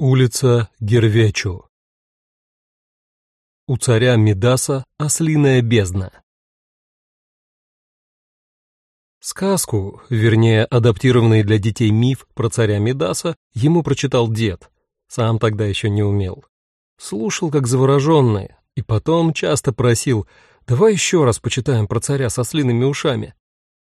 Улица Гервечу. У царя Мидаса ослиная бездна. Сказку, вернее, адаптированный для детей миф про царя Мидаса, ему прочитал дед, сам тогда еще не умел. Слушал как завороженный, и потом часто просил, давай еще раз почитаем про царя со ослиными ушами.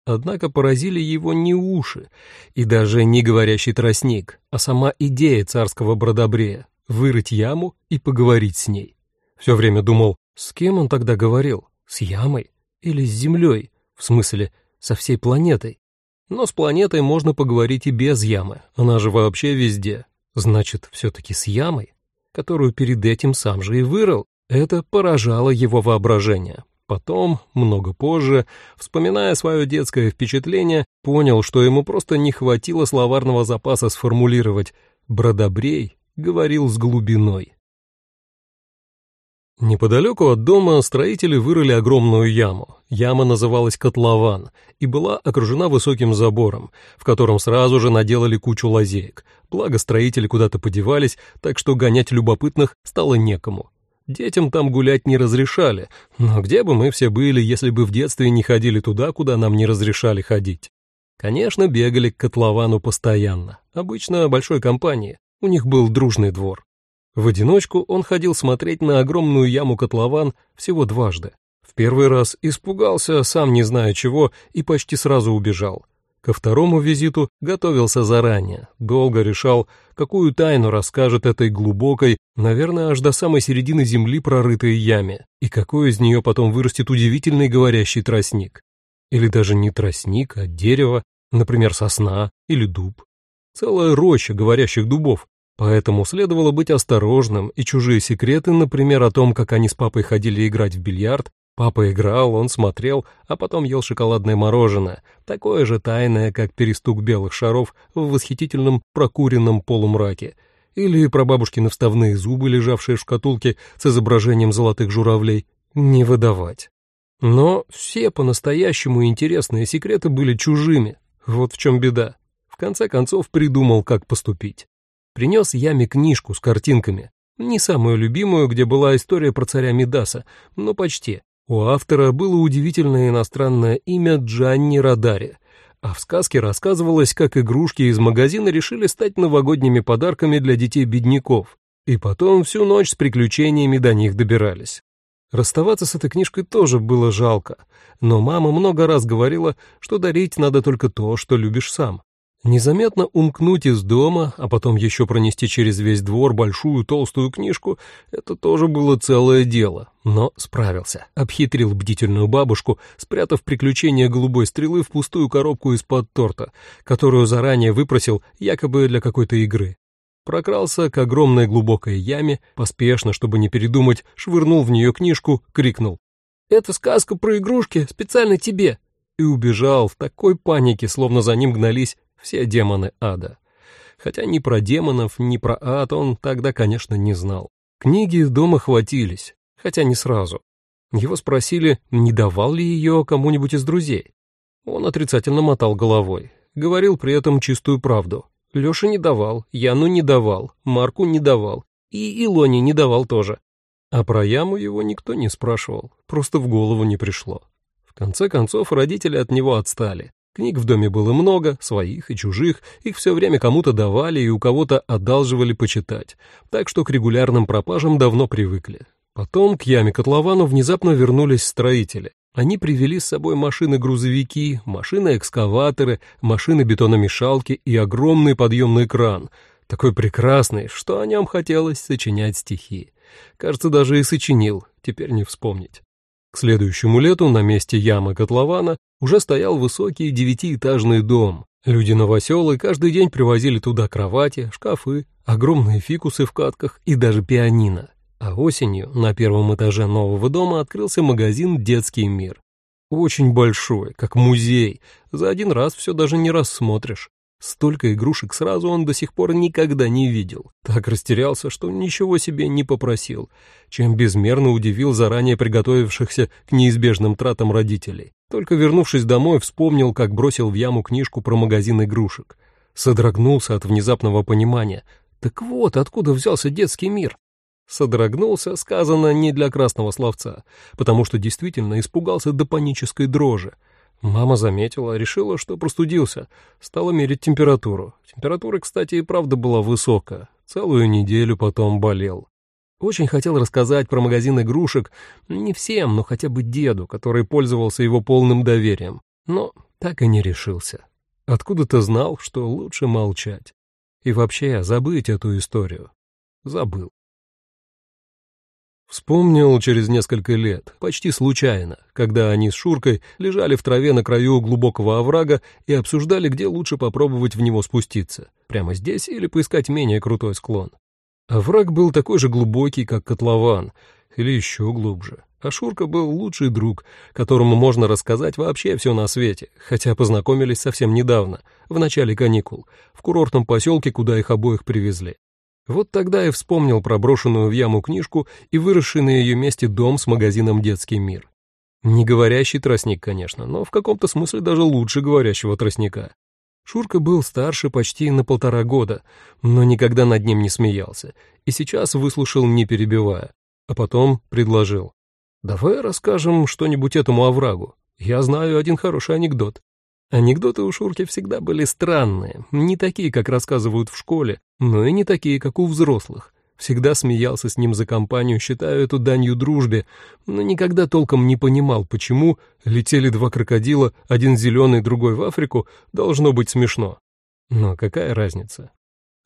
Однако поразили его не уши и даже не говорящий тростник, а сама идея царского бродобрея — вырыть яму и поговорить с ней. Все время думал, с кем он тогда говорил, с ямой или с землей, в смысле, со всей планетой. Но с планетой можно поговорить и без ямы, она же вообще везде. Значит, все-таки с ямой, которую перед этим сам же и вырыл. Это поражало его воображение. Потом, много позже, вспоминая свое детское впечатление, понял, что ему просто не хватило словарного запаса сформулировать «бродобрей» говорил с глубиной. Неподалеку от дома строители вырыли огромную яму. Яма называлась котлован и была окружена высоким забором, в котором сразу же наделали кучу лазеек. Благо строители куда-то подевались, так что гонять любопытных стало некому. Детям там гулять не разрешали, но где бы мы все были, если бы в детстве не ходили туда, куда нам не разрешали ходить? Конечно, бегали к котловану постоянно, обычно большой компании, у них был дружный двор. В одиночку он ходил смотреть на огромную яму котлован всего дважды. В первый раз испугался, сам не зная чего, и почти сразу убежал. Ко второму визиту готовился заранее, долго решал, какую тайну расскажет этой глубокой, наверное, аж до самой середины земли прорытой яме, и какой из нее потом вырастет удивительный говорящий тростник. Или даже не тростник, а дерево, например, сосна или дуб. Целая роща говорящих дубов, поэтому следовало быть осторожным, и чужие секреты, например, о том, как они с папой ходили играть в бильярд, Папа играл, он смотрел, а потом ел шоколадное мороженое, такое же тайное, как перестук белых шаров в восхитительном прокуренном полумраке, или про бабушкины вставные зубы, лежавшие в шкатулке с изображением золотых журавлей, не выдавать. Но все по-настоящему интересные секреты были чужими, вот в чем беда. В конце концов придумал, как поступить. Принес Яме книжку с картинками, не самую любимую, где была история про царя Мидаса, но почти. У автора было удивительное иностранное имя Джанни Радари, а в сказке рассказывалось, как игрушки из магазина решили стать новогодними подарками для детей-бедняков, и потом всю ночь с приключениями до них добирались. Расставаться с этой книжкой тоже было жалко, но мама много раз говорила, что дарить надо только то, что любишь сам. Незаметно умкнуть из дома, а потом еще пронести через весь двор большую толстую книжку — это тоже было целое дело. Но справился, обхитрил бдительную бабушку, спрятав приключение голубой стрелы в пустую коробку из-под торта, которую заранее выпросил якобы для какой-то игры. Прокрался к огромной глубокой яме, поспешно, чтобы не передумать, швырнул в нее книжку, крикнул. «Это сказка про игрушки, специально тебе!» и убежал в такой панике, словно за ним гнались все демоны ада. Хотя ни про демонов, ни про ад он тогда, конечно, не знал. Книги дома хватились, хотя не сразу. Его спросили, не давал ли ее кому-нибудь из друзей. Он отрицательно мотал головой, говорил при этом чистую правду. Лёше не давал, Яну не давал, Марку не давал, и Илоне не давал тоже. А про яму его никто не спрашивал, просто в голову не пришло. В конце концов, родители от него отстали. Книг в доме было много, своих и чужих, их все время кому-то давали и у кого-то одалживали почитать, так что к регулярным пропажам давно привыкли. Потом к яме котловану внезапно вернулись строители. Они привели с собой машины-грузовики, машины-экскаваторы, машины-бетономешалки и огромный подъемный кран, такой прекрасный, что о нем хотелось сочинять стихи. Кажется, даже и сочинил, теперь не вспомнить. К следующему лету на месте ямы котлована уже стоял высокий девятиэтажный дом. Люди новоселы каждый день привозили туда кровати, шкафы, огромные фикусы в катках и даже пианино. А осенью на первом этаже нового дома открылся магазин «Детский мир». Очень большой, как музей, за один раз все даже не рассмотришь. Столько игрушек сразу он до сих пор никогда не видел. Так растерялся, что ничего себе не попросил, чем безмерно удивил заранее приготовившихся к неизбежным тратам родителей. Только вернувшись домой, вспомнил, как бросил в яму книжку про магазин игрушек. Содрогнулся от внезапного понимания. Так вот, откуда взялся детский мир. Содрогнулся, сказано не для красного словца, потому что действительно испугался до панической дрожи. Мама заметила, решила, что простудился, стала мерить температуру. Температура, кстати, и правда была высокая. Целую неделю потом болел. Очень хотел рассказать про магазин игрушек не всем, но хотя бы деду, который пользовался его полным доверием. Но так и не решился. Откуда-то знал, что лучше молчать. И вообще забыть эту историю. Забыл. Вспомнил через несколько лет, почти случайно, когда они с Шуркой лежали в траве на краю глубокого оврага и обсуждали, где лучше попробовать в него спуститься, прямо здесь или поискать менее крутой склон. Овраг был такой же глубокий, как котлован, или еще глубже. А Шурка был лучший друг, которому можно рассказать вообще все на свете, хотя познакомились совсем недавно, в начале каникул, в курортном поселке, куда их обоих привезли. Вот тогда и вспомнил про брошенную в яму книжку и выросший на ее месте дом с магазином «Детский мир». Не говорящий тростник, конечно, но в каком-то смысле даже лучше говорящего тростника. Шурка был старше почти на полтора года, но никогда над ним не смеялся, и сейчас выслушал, не перебивая, а потом предложил. «Давай расскажем что-нибудь этому оврагу. Я знаю один хороший анекдот. Анекдоты у Шурки всегда были странные, не такие, как рассказывают в школе, но и не такие, как у взрослых. Всегда смеялся с ним за компанию, считая эту данью дружбе, но никогда толком не понимал, почему летели два крокодила, один зеленый, другой в Африку, должно быть смешно. Но какая разница?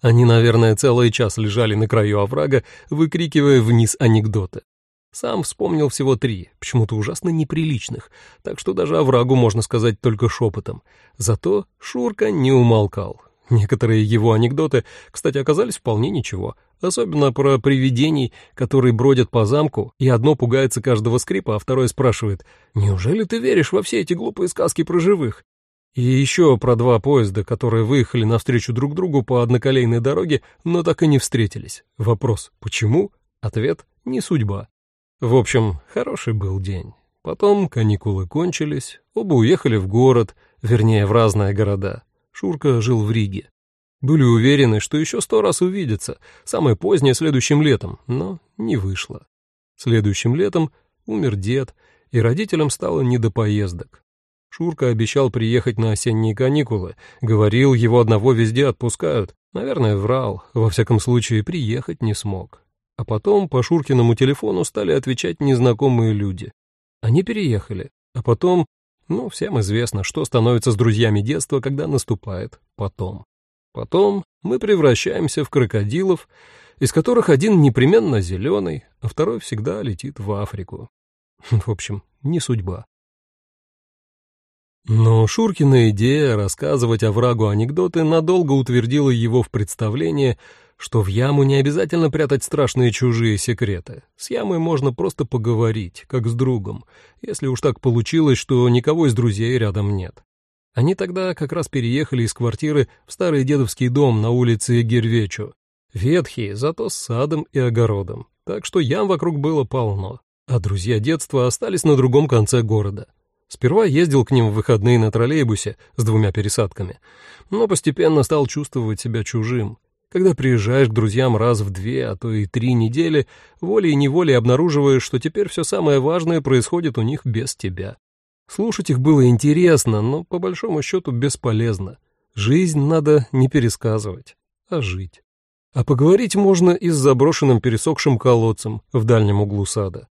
Они, наверное, целый час лежали на краю оврага, выкрикивая вниз анекдоты. Сам вспомнил всего три, почему-то ужасно неприличных, так что даже оврагу можно сказать только шепотом. Зато Шурка не умолкал. Некоторые его анекдоты, кстати, оказались вполне ничего, особенно про привидений, которые бродят по замку, и одно пугается каждого скрипа, а второе спрашивает «Неужели ты веришь во все эти глупые сказки про живых?» И еще про два поезда, которые выехали навстречу друг другу по одноколейной дороге, но так и не встретились. Вопрос «Почему?» Ответ «Не судьба». В общем, хороший был день. Потом каникулы кончились, оба уехали в город, вернее, в разные города. Шурка жил в Риге. Были уверены, что еще сто раз увидятся, самое позднее следующим летом, но не вышло. Следующим летом умер дед, и родителям стало не до поездок. Шурка обещал приехать на осенние каникулы, говорил, его одного везде отпускают. Наверное, врал, во всяком случае, приехать не смог. А потом по Шуркиному телефону стали отвечать незнакомые люди. Они переехали. А потом, ну, всем известно, что становится с друзьями детства, когда наступает потом. Потом мы превращаемся в крокодилов, из которых один непременно зеленый, а второй всегда летит в Африку. В общем, не судьба. Но Шуркина идея рассказывать о врагу анекдоты надолго утвердила его в представлении, что в яму не обязательно прятать страшные чужие секреты. С ямой можно просто поговорить, как с другом, если уж так получилось, что никого из друзей рядом нет. Они тогда как раз переехали из квартиры в старый дедовский дом на улице Гервечу. Ветхий, зато с садом и огородом, так что ям вокруг было полно. А друзья детства остались на другом конце города. Сперва ездил к ним в выходные на троллейбусе с двумя пересадками, но постепенно стал чувствовать себя чужим. Когда приезжаешь к друзьям раз в две, а то и три недели, волей и неволей обнаруживаешь, что теперь все самое важное происходит у них без тебя. Слушать их было интересно, но по большому счету бесполезно. Жизнь надо не пересказывать, а жить. А поговорить можно и с заброшенным пересохшим колодцем в дальнем углу сада.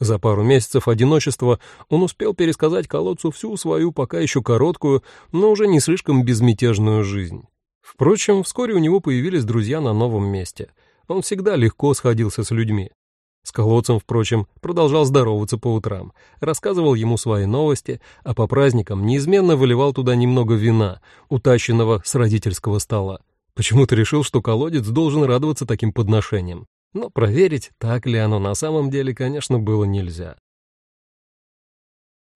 За пару месяцев одиночества он успел пересказать колодцу всю свою пока еще короткую, но уже не слишком безмятежную жизнь. Впрочем, вскоре у него появились друзья на новом месте. Он всегда легко сходился с людьми. С колодцем, впрочем, продолжал здороваться по утрам, рассказывал ему свои новости, а по праздникам неизменно выливал туда немного вина, утащенного с родительского стола. Почему-то решил, что колодец должен радоваться таким подношениям. Но проверить, так ли оно на самом деле, конечно, было нельзя.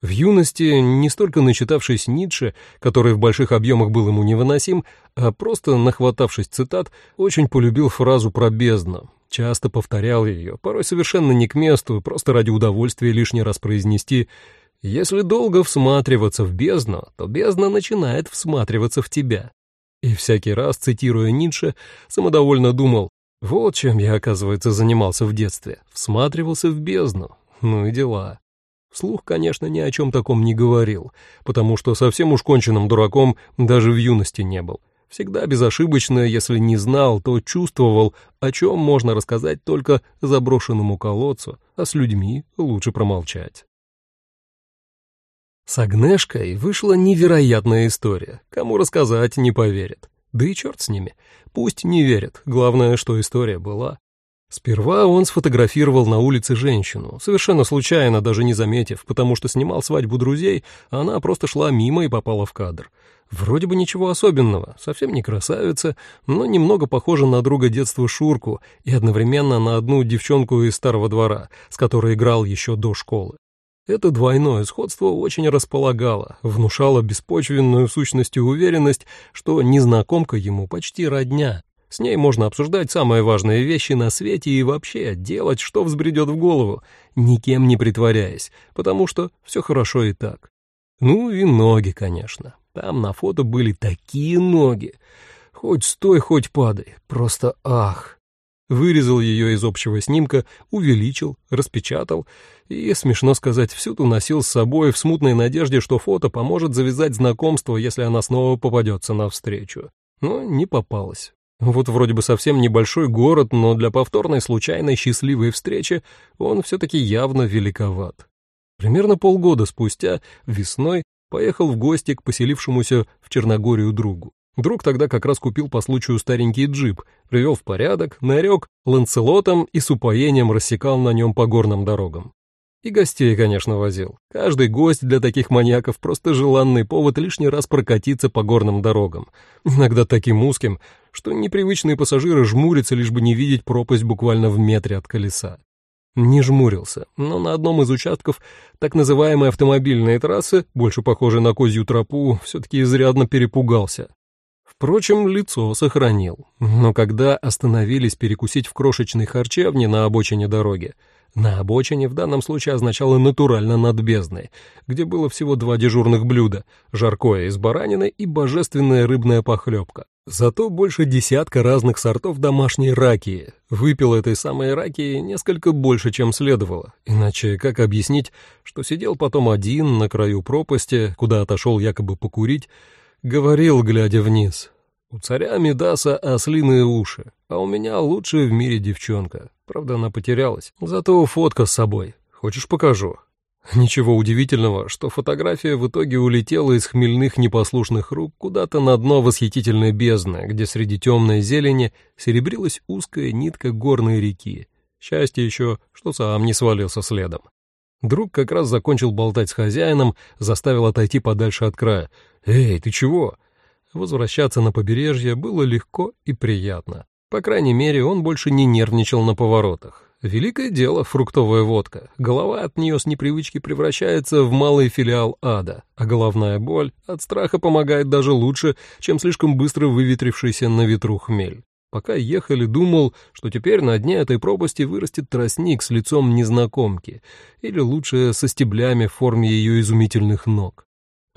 В юности, не столько начитавшись Ницше, который в больших объемах был ему невыносим, а просто нахватавшись цитат, очень полюбил фразу про бездну. Часто повторял ее, порой совершенно не к месту, просто ради удовольствия лишний раз произнести «Если долго всматриваться в бездну, то бездна начинает всматриваться в тебя». И всякий раз, цитируя Ницше, самодовольно думал, вот чем я, оказывается, занимался в детстве, всматривался в бездну, ну и дела. Вслух, конечно, ни о чем таком не говорил, потому что совсем уж конченным дураком даже в юности не был. Всегда безошибочно, если не знал, то чувствовал, о чем можно рассказать только заброшенному колодцу, а с людьми лучше промолчать. С Агнешкой вышла невероятная история. Кому рассказать, не поверят. Да и черт с ними. Пусть не верят, главное, что история была. Сперва он сфотографировал на улице женщину, совершенно случайно, даже не заметив, потому что снимал свадьбу друзей, а она просто шла мимо и попала в кадр. Вроде бы ничего особенного, совсем не красавица, но немного похожа на друга детства Шурку и одновременно на одну девчонку из старого двора, с которой играл еще до школы. Это двойное сходство очень располагало, внушало беспочвенную сущностью уверенность, что незнакомка ему почти родня, с ней можно обсуждать самые важные вещи на свете и вообще делать, что взбредет в голову, никем не притворяясь, потому что все хорошо и так. Ну и ноги, конечно. Там на фото были такие ноги. Хоть стой, хоть падай. Просто ах. Вырезал ее из общего снимка, увеличил, распечатал и, смешно сказать, всюду носил с собой в смутной надежде, что фото поможет завязать знакомство, если она снова попадется навстречу. Но не попалась. Вот вроде бы совсем небольшой город, но для повторной случайной счастливой встречи он все-таки явно великоват. Примерно полгода спустя, весной, поехал в гости к поселившемуся в Черногорию другу. Друг тогда как раз купил по случаю старенький джип, привел в порядок, нарек ланцелотом и с упоением рассекал на нем по горным дорогам. И гостей, конечно, возил. Каждый гость для таких маньяков просто желанный повод лишний раз прокатиться по горным дорогам. Иногда таким узким, что непривычные пассажиры жмурятся, лишь бы не видеть пропасть буквально в метре от колеса. Не жмурился, но на одном из участков так называемой автомобильной трассы, больше похожей на козью тропу, все-таки изрядно перепугался. Впрочем, лицо сохранил. Но когда остановились перекусить в крошечной харчевне на обочине дороги, на обочине в данном случае означало натурально над бездной, где было всего два дежурных блюда — жаркое из баранины и божественная рыбная похлебка. Зато больше десятка разных сортов домашней ракии. Выпил этой самой ракии несколько больше, чем следовало. Иначе как объяснить, что сидел потом один на краю пропасти, куда отошел якобы покурить, говорил, глядя вниз. «У царя Медаса ослиные уши, а у меня лучшая в мире девчонка. Правда, она потерялась. Зато фотка с собой. Хочешь, покажу?» Ничего удивительного, что фотография в итоге улетела из хмельных непослушных рук куда-то на дно восхитительной бездны, где среди темной зелени серебрилась узкая нитка горной реки. Счастье еще, что сам не свалился следом. Друг как раз закончил болтать с хозяином, заставил отойти подальше от края. «Эй, ты чего?» Возвращаться на побережье было легко и приятно. По крайней мере, он больше не нервничал на поворотах. Великое дело фруктовая водка. Голова от нее с непривычки превращается в малый филиал ада, а головная боль от страха помогает даже лучше, чем слишком быстро выветрившийся на ветру хмель. Пока ехали, думал, что теперь на дне этой пропасти вырастет тростник с лицом незнакомки, или лучше со стеблями в форме ее изумительных ног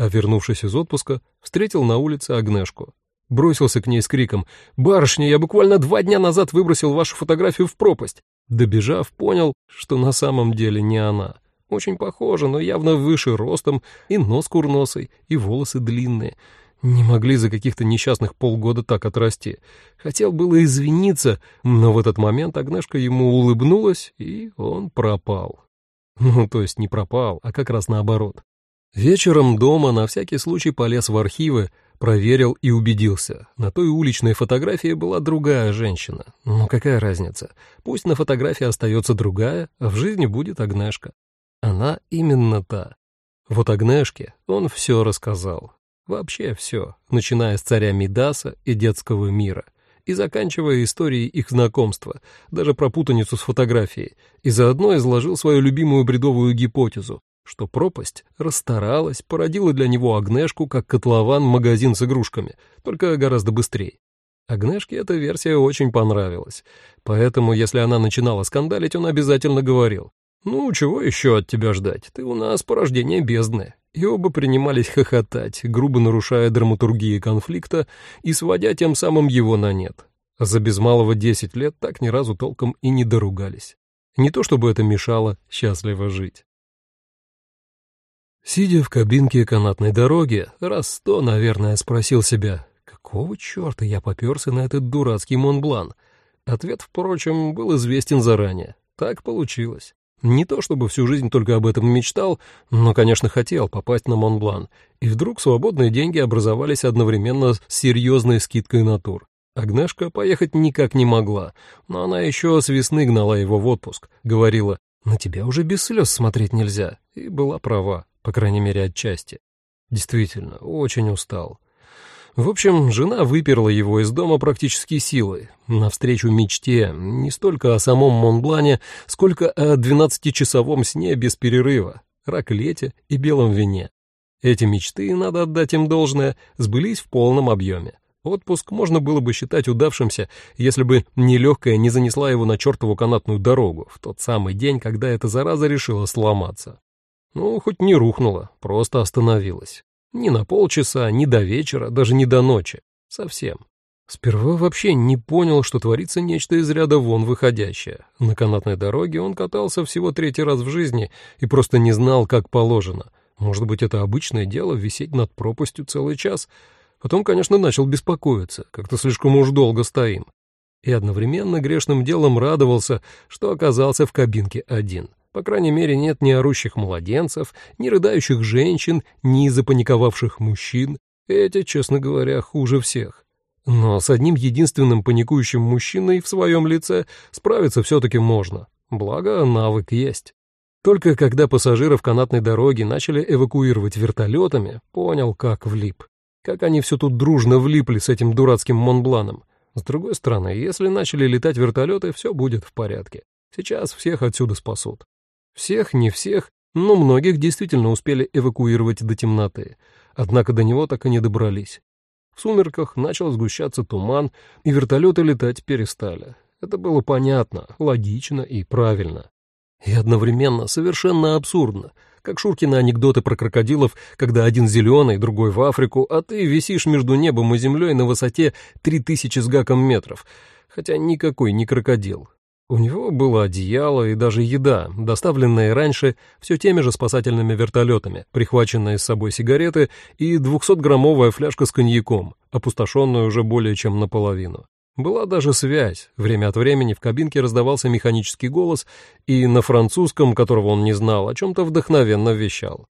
а вернувшись из отпуска, встретил на улице Агнешку. Бросился к ней с криком «Барышня, я буквально два дня назад выбросил вашу фотографию в пропасть!» Добежав, понял, что на самом деле не она. Очень похожа, но явно выше ростом, и нос курносый, и волосы длинные. Не могли за каких-то несчастных полгода так отрасти. Хотел было извиниться, но в этот момент Агнешка ему улыбнулась, и он пропал. Ну, то есть не пропал, а как раз наоборот. Вечером дома на всякий случай полез в архивы, проверил и убедился. На той уличной фотографии была другая женщина. Ну какая разница? Пусть на фотографии остается другая, а в жизни будет Агнешка. Она именно та. Вот Агнешке он все рассказал. Вообще все, начиная с царя Мидаса и детского мира — и заканчивая историей их знакомства, даже про путаницу с фотографией, и заодно изложил свою любимую бредовую гипотезу, что пропасть расстаралась, породила для него Агнешку как котлован-магазин с игрушками, только гораздо быстрее. Агнешке эта версия очень понравилась, поэтому, если она начинала скандалить, он обязательно говорил, «Ну, чего еще от тебя ждать? Ты у нас порождение бездны. и оба принимались хохотать, грубо нарушая драматургию конфликта и сводя тем самым его на нет. За без малого десять лет так ни разу толком и не доругались. Не то чтобы это мешало счастливо жить. Сидя в кабинке канатной дороги, раз сто, наверное, спросил себя, какого черта я попёрся на этот дурацкий Монблан? Ответ, впрочем, был известен заранее. Так получилось. Не то чтобы всю жизнь только об этом мечтал, но, конечно, хотел попасть на Монблан. И вдруг свободные деньги образовались одновременно с серьезной скидкой на тур. Агнешка поехать никак не могла, но она еще с весны гнала его в отпуск. Говорила, на тебя уже без слез смотреть нельзя. И была права, по крайней мере, отчасти. Действительно, очень устал. В общем, жена выперла его из дома практически силой, навстречу мечте, не столько о самом Монблане, сколько о двенадцатичасовом сне без перерыва, раклете и белом вине. Эти мечты, надо отдать им должное, сбылись в полном объеме. Отпуск можно было бы считать удавшимся, если бы нелегкая не занесла его на чертову канатную дорогу в тот самый день, когда эта зараза решила сломаться. Ну, хоть не рухнула, просто остановилась. Ни на полчаса, ни до вечера, даже не до ночи. Совсем. Сперва вообще не понял, что творится нечто из ряда вон выходящее. На канатной дороге он катался всего третий раз в жизни и просто не знал, как положено. Может быть, это обычное дело — висеть над пропастью целый час — Потом, конечно, начал беспокоиться, как-то слишком уж долго стоим. И одновременно грешным делом радовался, что оказался в кабинке один. По крайней мере, нет ни орущих младенцев, ни рыдающих женщин, ни запаниковавших мужчин. Эти, честно говоря, хуже всех. Но с одним единственным паникующим мужчиной в своем лице справиться все-таки можно. Благо, навык есть. Только когда пассажиров канатной дороги начали эвакуировать вертолетами, понял, как влип. Как они все тут дружно влипли с этим дурацким Монбланом. С другой стороны, если начали летать вертолеты, все будет в порядке. Сейчас всех отсюда спасут. Всех, не всех, но многих действительно успели эвакуировать до темноты. Однако до него так и не добрались. В сумерках начал сгущаться туман, и вертолеты летать перестали. Это было понятно, логично и правильно. И одновременно совершенно абсурдно — как Шуркины анекдоты про крокодилов, когда один зеленый, другой в Африку, а ты висишь между небом и землей на высоте 3000 с гаком метров, хотя никакой не крокодил. У него было одеяло и даже еда, доставленная раньше все теми же спасательными вертолетами, прихваченные с собой сигареты и 200-граммовая фляжка с коньяком, опустошенная уже более чем наполовину. Была даже связь. Время от времени в кабинке раздавался механический голос, и на французском, которого он не знал, о чем-то вдохновенно вещал.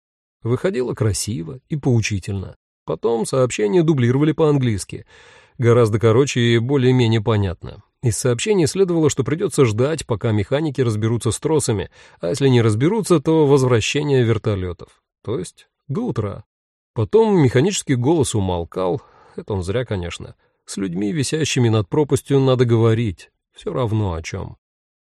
Выходило красиво и поучительно. Потом сообщения дублировали по-английски. Гораздо короче и более-менее понятно. Из сообщений следовало, что придется ждать, пока механики разберутся с тросами, а если не разберутся, то возвращение вертолетов. То есть до утра. Потом механический голос умолкал, это он зря, конечно. С людьми, висящими над пропастью, надо говорить, все равно о чем.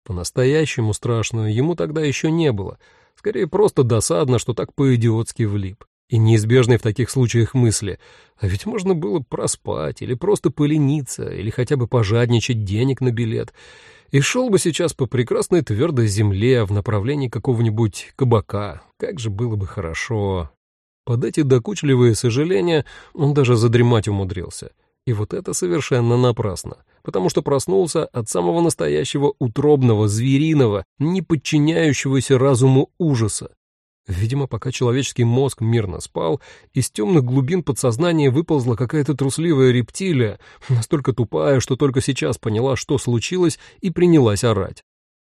По-настоящему страшно ему тогда еще не было, скорее просто досадно, что так по-идиотски влип. И неизбежной в таких случаях мысли, а ведь можно было проспать, или просто полениться, или хотя бы пожадничать денег на билет, и шел бы сейчас по прекрасной твердой земле в направлении какого-нибудь кабака. Как же было бы хорошо. Под эти докучливые сожаления он даже задремать умудрился. И вот это совершенно напрасно, потому что проснулся от самого настоящего утробного, звериного, не подчиняющегося разуму ужаса. Видимо, пока человеческий мозг мирно спал, из темных глубин подсознания выползла какая-то трусливая рептилия, настолько тупая, что только сейчас поняла, что случилось, и принялась орать.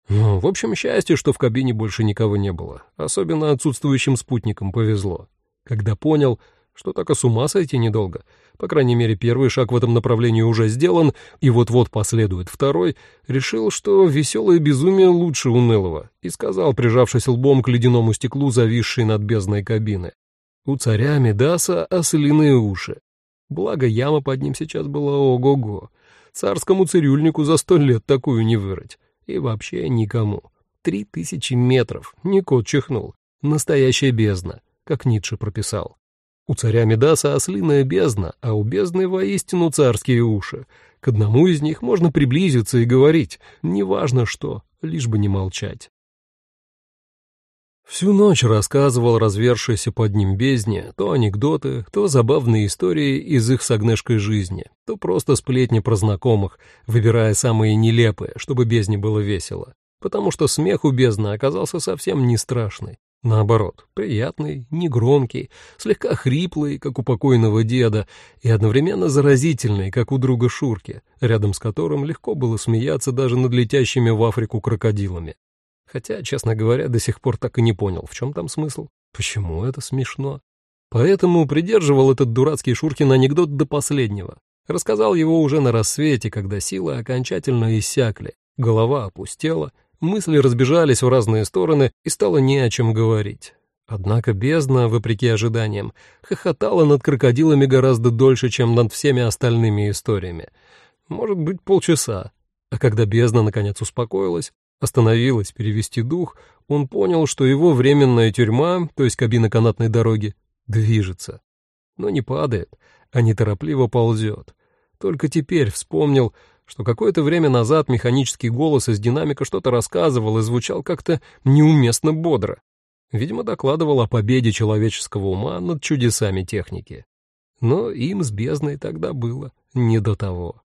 Ну, в общем, счастье, что в кабине больше никого не было. Особенно отсутствующим спутникам повезло. Когда понял, что так и с ума сойти недолго. По крайней мере, первый шаг в этом направлении уже сделан, и вот-вот последует второй, решил, что веселое безумие лучше унылого, и сказал, прижавшись лбом к ледяному стеклу, зависшей над бездной кабины. У царя Медаса ослиные уши. Благо, яма под ним сейчас была ого-го. Царскому цирюльнику за сто лет такую не вырыть. И вообще никому. Три тысячи метров, не кот чихнул. Настоящая бездна, как Ницше прописал. У царя Медаса ослиная бездна, а у бездны воистину царские уши. К одному из них можно приблизиться и говорить, неважно что, лишь бы не молчать. Всю ночь рассказывал развершийся под ним бездне то анекдоты, то забавные истории из их с Агнешкой жизни, то просто сплетни про знакомых, выбирая самые нелепые, чтобы бездне было весело. Потому что смех у бездны оказался совсем не страшный. Наоборот, приятный, негромкий, слегка хриплый, как у покойного деда, и одновременно заразительный, как у друга Шурки, рядом с которым легко было смеяться даже над летящими в Африку крокодилами. Хотя, честно говоря, до сих пор так и не понял, в чем там смысл, почему это смешно. Поэтому придерживал этот дурацкий Шуркин анекдот до последнего. Рассказал его уже на рассвете, когда силы окончательно иссякли, голова опустела, мысли разбежались в разные стороны и стало не о чем говорить. Однако бездна, вопреки ожиданиям, хохотала над крокодилами гораздо дольше, чем над всеми остальными историями. Может быть, полчаса. А когда бездна наконец успокоилась, остановилась перевести дух, он понял, что его временная тюрьма, то есть кабина канатной дороги, движется. Но не падает, а неторопливо ползет. Только теперь вспомнил, что какое-то время назад механический голос из динамика что-то рассказывал и звучал как-то неуместно бодро. Видимо, докладывал о победе человеческого ума над чудесами техники. Но им с бездной тогда было не до того.